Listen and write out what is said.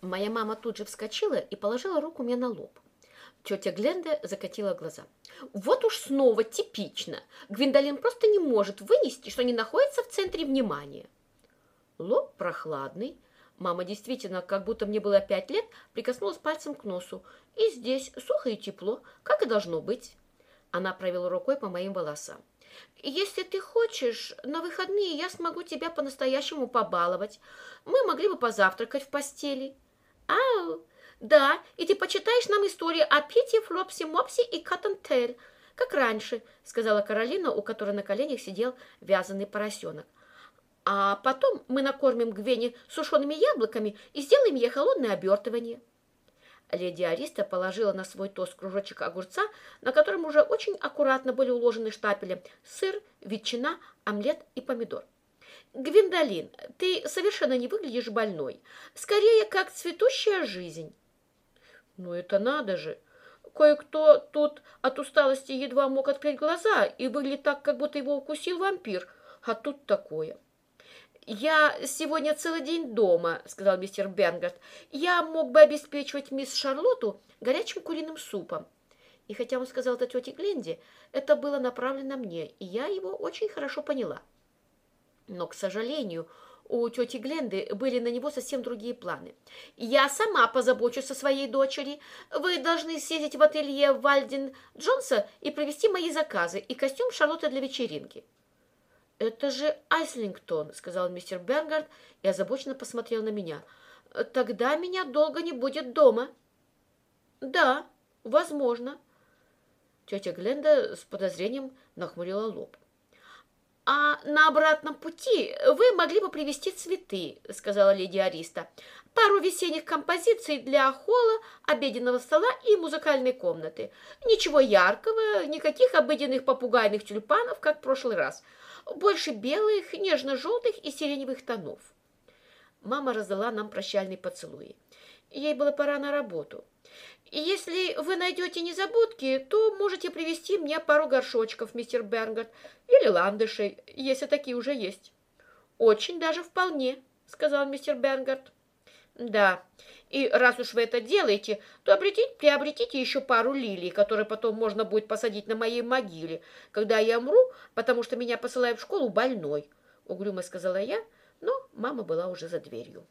Моя мама тут же вскочила и положила руку мне на лоб. Тетя Гленда закатила глаза. Вот уж снова типично. Гвиндолин просто не может вынести, что не находится в центре внимания. Лоб прохладный. Мама действительно, как будто мне было пять лет, прикоснулась пальцем к носу. И здесь сухо и тепло, как и должно быть. Она провела рукой по моим волосам. Если ты хочешь, на выходные я смогу тебя по-настоящему побаловать. Мы могли бы позавтракать в постели. Ау, да, и ты почитаешь нам историю о Пите, Флопсе, Мопсе и Каттентель, как раньше, сказала Каролина, у которой на коленях сидел вязаный поросенок. А потом мы накормим Гвене сушеными яблоками и сделаем ей холодное обертывание. Леди Ариста положила на свой тост кружочек огурца, на котором уже очень аккуратно были уложены штапели сыр, ветчина, омлет и помидор. «Гвиндолин, ты совершенно не выглядишь больной. Скорее, как цветущая жизнь». «Ну это надо же! Кое-кто тут от усталости едва мог открыть глаза и выглядит так, как будто его укусил вампир, а тут такое». «Я сегодня целый день дома», — сказал мистер Бенгард. «Я мог бы обеспечивать мисс Шарлотту горячим куриным супом». И хотя он сказал это тете Гленде, это было направлено мне, и я его очень хорошо поняла. Но, к сожалению, у тети Гленды были на него совсем другие планы. «Я сама позабочусь о своей дочери. Вы должны съездить в ателье Вальдин Джонса и провести мои заказы и костюм Шарлотты для вечеринки». «Это же Айслингтон», — сказал мистер Бенгард и озабоченно посмотрел на меня. «Тогда меня долго не будет дома». «Да, возможно». Тетя Гленда с подозрением нахмурила лоб. «А на обратном пути вы могли бы привезти цветы», — сказала леди Ариста. «Пару весенних композиций для холла, обеденного стола и музыкальной комнаты. Ничего яркого, никаких обыденных попугайных тюльпанов, как в прошлый раз больше белых, нежно-желтых и сиреневых тонов. Мама раздала нам прощальные поцелуи. Ей было пора на работу. «Если вы найдете незабудки, то можете привезти мне пару горшочков, мистер Бернгард, или ландышей, если такие уже есть». «Очень даже вполне», — сказал мистер Бернгард. «Да, и раз уж вы это делаете, то обретите, приобретите еще пару лилий, которые потом можно будет посадить на моей могиле, когда я умру, потому что меня посылают в школу больной», — угрюмо сказала я, но мама была уже за дверью.